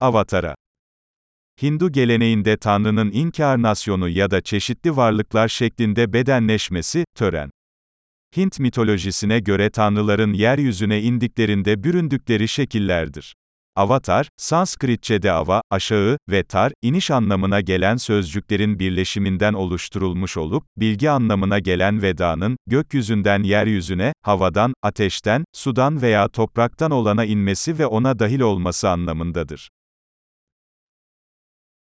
Avatara. Hindu geleneğinde Tanrı'nın inkarnasyonu ya da çeşitli varlıklar şeklinde bedenleşmesi, tören. Hint mitolojisine göre tanrıların yeryüzüne indiklerinde büründükleri şekillerdir. Avatar, Sanskritçe'de ava, aşağı ve tar, iniş anlamına gelen sözcüklerin birleşiminden oluşturulmuş olup, bilgi anlamına gelen vedanın, gökyüzünden yeryüzüne, havadan, ateşten, sudan veya topraktan olana inmesi ve ona dahil olması anlamındadır.